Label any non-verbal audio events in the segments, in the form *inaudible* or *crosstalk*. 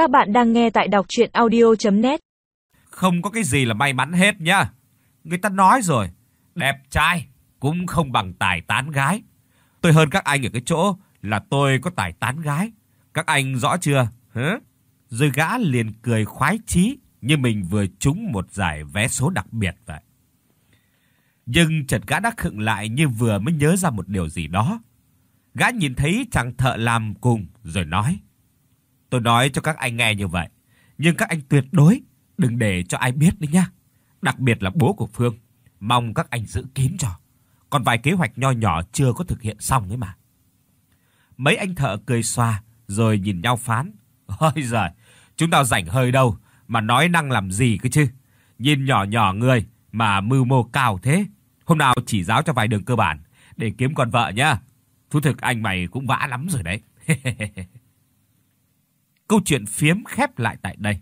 Các bạn đang nghe tại đọc audio net Không có cái gì là may mắn hết nhá. Người ta nói rồi, đẹp trai cũng không bằng tài tán gái. Tôi hơn các anh ở cái chỗ là tôi có tài tán gái. Các anh rõ chưa? Hả? Rồi gã liền cười khoái chí như mình vừa trúng một giải vé số đặc biệt vậy. Nhưng chợt gã đã khựng lại như vừa mới nhớ ra một điều gì đó. Gã nhìn thấy chàng thợ làm cùng rồi nói: "Tôi nói cho các anh nghe như vậy, nhưng các anh tuyệt đối đừng để cho ai biết đấy nhá. Đặc biệt là bố của Phương, mong các anh giữ kín cho. Còn vài kế hoạch nho nhỏ chưa có thực hiện xong ấy mà." Mấy anh thợ cười xòa rồi nhìn nhau phán: *laughs* "Ôi giời, chúng tao rảnh hơi đâu mà nói năng làm gì cơ chứ. Nhìn nhỏ nhỏ người mà mưu mô cao thế. Hôm nào chỉ giáo cho vài đường cơ bản để kiếm con vợ nhá. Thú thực anh mày cũng vã lắm rồi đấy." *laughs* Câu chuyện phiếm khép lại tại đây.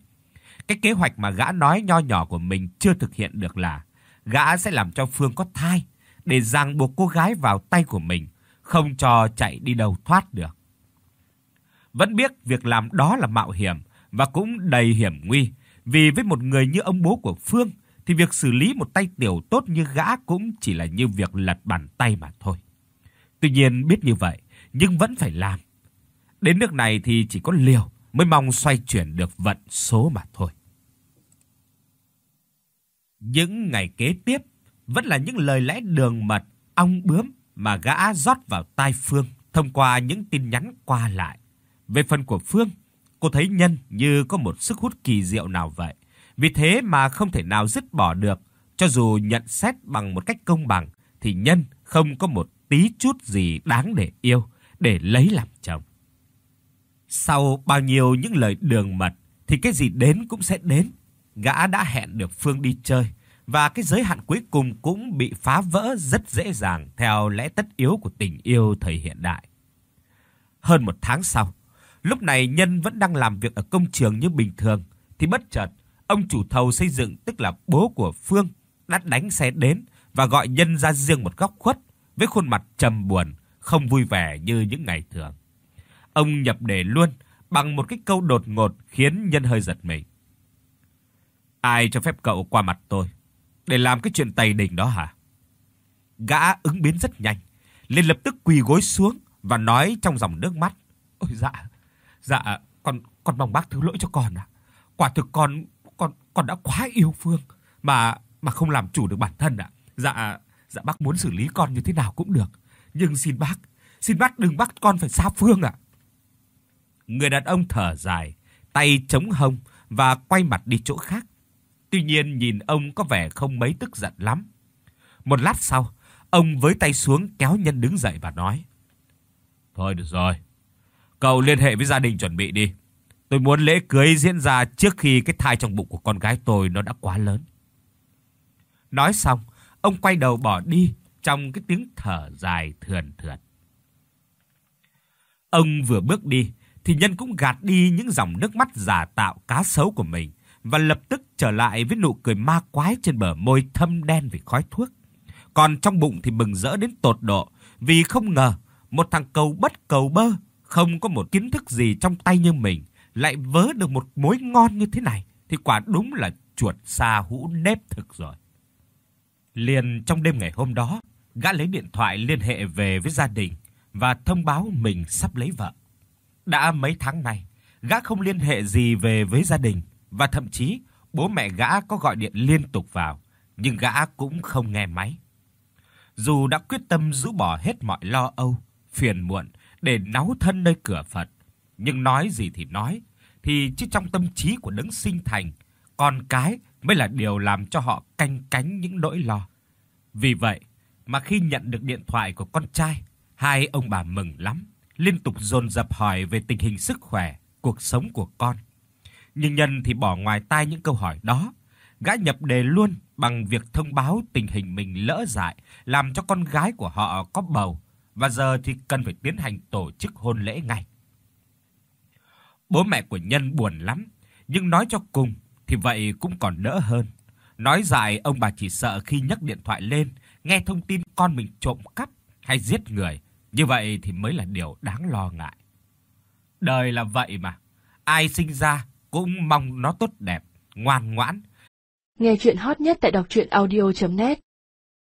Cái kế hoạch mà gã nói nho nhỏ của mình chưa thực hiện được là gã sẽ làm cho Phương có thai để ràng buộc cô gái vào tay của mình, không cho chạy đi đâu thoát được. Vẫn biết việc làm đó là mạo hiểm và cũng đầy hiểm nguy, vì với một người như ông bố của Phương thì việc xử lý một tay tiểu tốt như gã cũng chỉ là như việc lật bàn tay mà thôi. Tuy nhiên biết như vậy, nhưng vẫn phải làm. Đến nước này thì chỉ có liều mới mong xoay chuyển được vận số mà thôi. Những ngày kế tiếp vẫn là những lời lẽ đường mật, ong bướm mà gã rót vào tai Phương thông qua những tin nhắn qua lại. Về phần của Phương, cô thấy Nhân như có một sức hút kỳ diệu nào vậy. Vì thế mà không thể nào dứt bỏ được, cho dù nhận xét bằng một cách công bằng thì Nhân không có một tí chút gì đáng để yêu, để lấy làm chồng. Sau bao nhiêu những lời đường mật thì cái gì đến cũng sẽ đến. Gã đã hẹn được Phương đi chơi và cái giới hạn cuối cùng cũng bị phá vỡ rất dễ dàng theo lẽ tất yếu của tình yêu thời hiện đại. Hơn một tháng sau, lúc này Nhân vẫn đang làm việc ở công trường như bình thường thì bất chợt ông chủ thầu xây dựng tức là bố của Phương đã đánh xe đến và gọi Nhân ra riêng một góc khuất với khuôn mặt trầm buồn, không vui vẻ như những ngày thường. Ông nhập đề luôn bằng một cái câu đột ngột khiến Nhân hơi giật mình. Ai cho phép cậu qua mặt tôi để làm cái chuyện tày đình đó hả? Gã ứng biến rất nhanh, liền lập tức quỳ gối xuống và nói trong dòng nước mắt: "Ôi dạ, dạ con con mong bác thứ lỗi cho con ạ. Quả thực con con con đã quá yêu Phương mà mà không làm chủ được bản thân ạ. Dạ dạ bác muốn xử lý con như thế nào cũng được, nhưng xin bác, xin bác đừng bắt con phải xa Phương ạ." Người đàn ông thở dài, tay chống hông và quay mặt đi chỗ khác. Tuy nhiên nhìn ông có vẻ không mấy tức giận lắm. Một lát sau, ông với tay xuống kéo Nhân đứng dậy và nói: "Thôi được rồi, cậu liên hệ với gia đình chuẩn bị đi. Tôi muốn lễ cưới diễn ra trước khi cái thai trong bụng của con gái tôi nó đã quá lớn." Nói xong, ông quay đầu bỏ đi trong cái tiếng thở dài thườn thượt. Ông vừa bước đi thì Nhân cũng gạt đi những dòng nước mắt giả tạo cá sấu của mình và lập tức trở lại với nụ cười ma quái trên bờ môi thâm đen vì khói thuốc. Còn trong bụng thì mừng rỡ đến tột độ vì không ngờ một thằng cầu bất cầu bơ không có một kiến thức gì trong tay như mình lại vớ được một mối ngon như thế này thì quả đúng là chuột xa hũ nếp thực rồi. Liền trong đêm ngày hôm đó, gã lấy điện thoại liên hệ về với gia đình và thông báo mình sắp lấy vợ. Đã mấy tháng nay, gã không liên hệ gì về với gia đình và thậm chí bố mẹ gã có gọi điện liên tục vào, nhưng gã cũng không nghe máy. Dù đã quyết tâm rũ bỏ hết mọi lo âu, phiền muộn để náu thân nơi cửa Phật, nhưng nói gì thì nói, thì chứ trong tâm trí của đấng sinh thành, con cái mới là điều làm cho họ canh cánh những nỗi lo. Vì vậy mà khi nhận được điện thoại của con trai, hai ông bà mừng lắm, liên tục dồn dập hỏi về tình hình sức khỏe, cuộc sống của con. Nhưng Nhân thì bỏ ngoài tai những câu hỏi đó, gã nhập đề luôn bằng việc thông báo tình hình mình lỡ dại, làm cho con gái của họ có bầu và giờ thì cần phải tiến hành tổ chức hôn lễ ngay. Bố mẹ của Nhân buồn lắm, nhưng nói cho cùng thì vậy cũng còn đỡ hơn. Nói dài ông bà chỉ sợ khi nhấc điện thoại lên, nghe thông tin con mình trộm cắp hay giết người, như vậy thì mới là điều đáng lo ngại. Đời là vậy mà, ai sinh ra cũng mong nó tốt đẹp, ngoan ngoãn. Nghe chuyện hot nhất tại đọc audio net